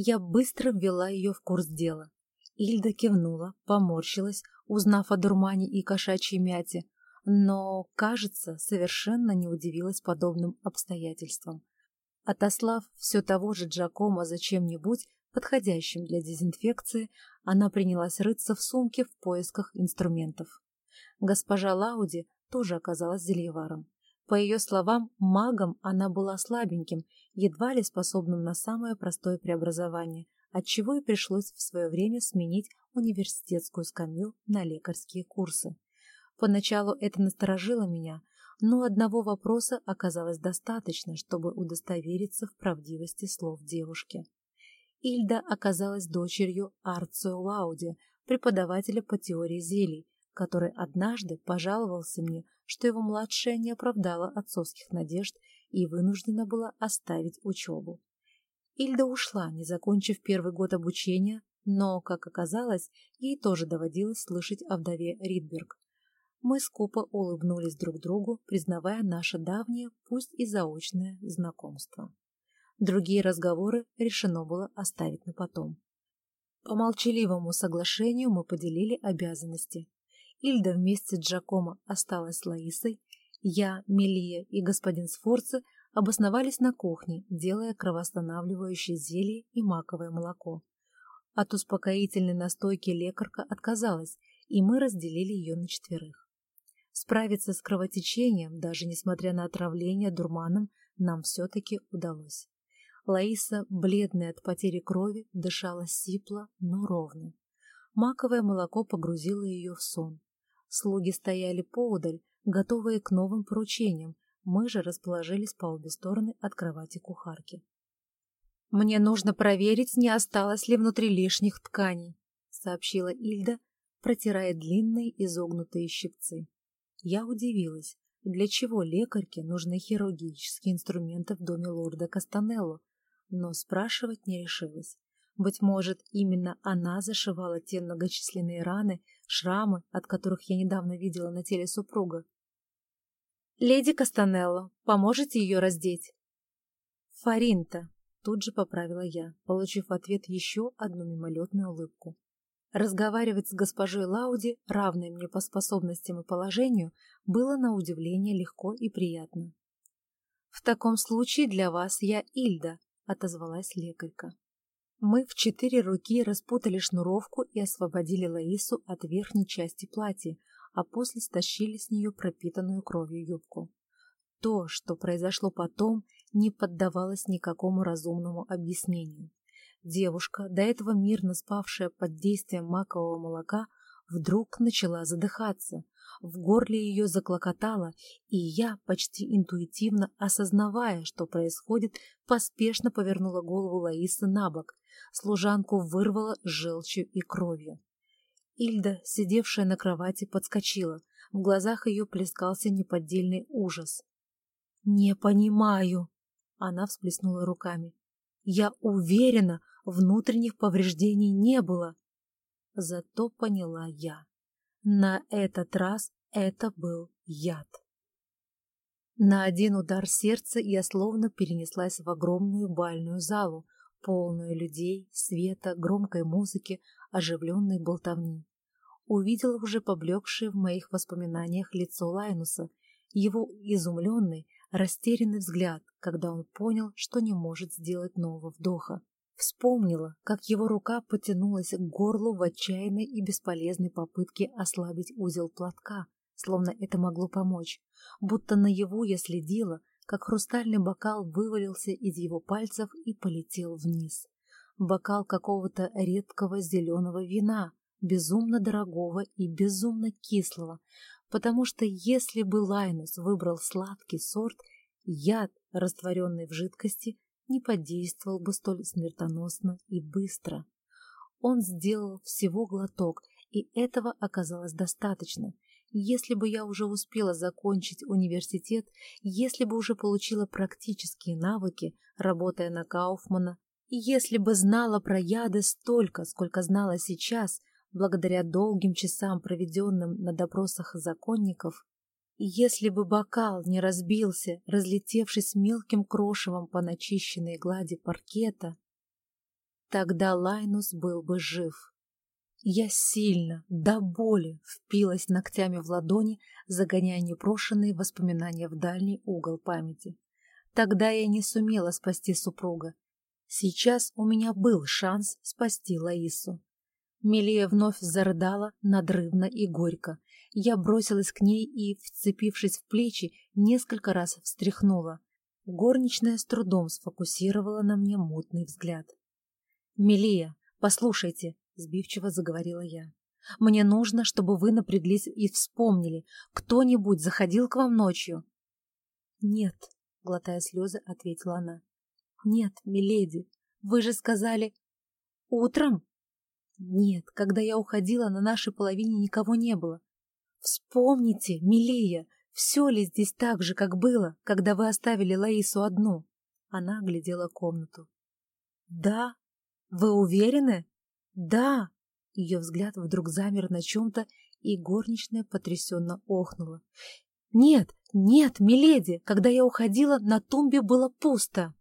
Я быстро ввела ее в курс дела. Ильда кивнула, поморщилась, узнав о дурмане и кошачьей мяте, но, кажется, совершенно не удивилась подобным обстоятельствам. Отослав все того же Джакома за чем-нибудь, подходящим для дезинфекции, она принялась рыться в сумке в поисках инструментов. Госпожа Лауди тоже оказалась зельеваром. По ее словам, магом она была слабеньким, едва ли способным на самое простое преобразование, отчего и пришлось в свое время сменить университетскую скамью на лекарские курсы. Поначалу это насторожило меня, но одного вопроса оказалось достаточно, чтобы удостовериться в правдивости слов девушки. Ильда оказалась дочерью Арцио Лауди, преподавателя по теории зелий, который однажды пожаловался мне, что его младшая не оправдала отцовских надежд и вынуждена была оставить учебу. Ильда ушла, не закончив первый год обучения, но, как оказалось, ей тоже доводилось слышать о вдове Ридберг. Мы скупо улыбнулись друг другу, признавая наше давнее, пусть и заочное, знакомство. Другие разговоры решено было оставить на потом. По молчаливому соглашению мы поделили обязанности. Ильда вместе с Джакомо осталась с Лаисой, я, Мелия и господин Сфорцы обосновались на кухне, делая кровоостанавливающие зелье и маковое молоко. От успокоительной настойки лекарка отказалась, и мы разделили ее на четверых. Справиться с кровотечением, даже несмотря на отравление дурманом, нам все-таки удалось. Лаиса, бледная от потери крови, дышала сипло, но ровно. Маковое молоко погрузило ее в сон. Слуги стояли поодаль, готовые к новым поручениям, мы же расположились по обе стороны от кровати кухарки. «Мне нужно проверить, не осталось ли внутри лишних тканей», — сообщила Ильда, протирая длинные изогнутые щипцы. Я удивилась, для чего лекарке нужны хирургические инструменты в доме лорда Кастанелло, но спрашивать не решилась. Быть может, именно она зашивала те многочисленные раны, шрамы, от которых я недавно видела на теле супруга. «Леди Кастанелло, поможете ее раздеть?» «Фаринта», — тут же поправила я, получив в ответ еще одну мимолетную улыбку. Разговаривать с госпожой Лауди, равной мне по способностям и положению, было на удивление легко и приятно. «В таком случае для вас я Ильда», — отозвалась лекарка. Мы в четыре руки распутали шнуровку и освободили Лаису от верхней части платья, а после стащили с нее пропитанную кровью юбку. То, что произошло потом, не поддавалось никакому разумному объяснению. Девушка, до этого мирно спавшая под действием макового молока, вдруг начала задыхаться. В горле ее заклокотало, и я, почти интуитивно осознавая, что происходит, поспешно повернула голову Лаисы на бок. Служанку вырвала желчью и кровью. Ильда, сидевшая на кровати, подскочила. В глазах ее плескался неподдельный ужас. «Не понимаю!» Она всплеснула руками. «Я уверена, внутренних повреждений не было!» Зато поняла я. На этот раз это был яд. На один удар сердца я словно перенеслась в огромную бальную залу, полную людей, света, громкой музыки, оживленной болтовни. Увидела уже поблекшее в моих воспоминаниях лицо Лайнуса, его изумленный, растерянный взгляд, когда он понял, что не может сделать нового вдоха. Вспомнила, как его рука потянулась к горлу в отчаянной и бесполезной попытке ослабить узел платка, словно это могло помочь. Будто наяву я следила, как хрустальный бокал вывалился из его пальцев и полетел вниз. Бокал какого-то редкого зеленого вина, безумно дорогого и безумно кислого, потому что если бы Лайнус выбрал сладкий сорт, яд, растворенный в жидкости, не подействовал бы столь смертоносно и быстро. Он сделал всего глоток, и этого оказалось достаточно — если бы я уже успела закончить университет, если бы уже получила практические навыки, работая на Кауфмана, если бы знала про яды столько, сколько знала сейчас, благодаря долгим часам, проведенным на допросах законников, если бы бокал не разбился, разлетевшись мелким крошевом по начищенной глади паркета, тогда Лайнус был бы жив. Я сильно, до боли, впилась ногтями в ладони, загоняя непрошенные воспоминания в дальний угол памяти. Тогда я не сумела спасти супруга. Сейчас у меня был шанс спасти Лаису. Милия вновь зарыдала надрывно и горько. Я бросилась к ней и, вцепившись в плечи, несколько раз встряхнула. Горничная с трудом сфокусировала на мне мутный взгляд. «Милия, послушайте», — сбивчиво заговорила я. «Мне нужно, чтобы вы напряглись и вспомнили, кто-нибудь заходил к вам ночью?» «Нет», — глотая слезы, ответила она. «Нет, миледи, вы же сказали...» «Утром?» «Нет, когда я уходила, на нашей половине никого не было. Вспомните, Милея, все ли здесь так же, как было, когда вы оставили Лаису одну?» Она оглядела комнату. «Да? Вы уверены?» «Да!» Ее взгляд вдруг замер на чем-то, и горничная потрясенно охнула. «Нет, нет, миледи, когда я уходила, на тумбе было пусто!»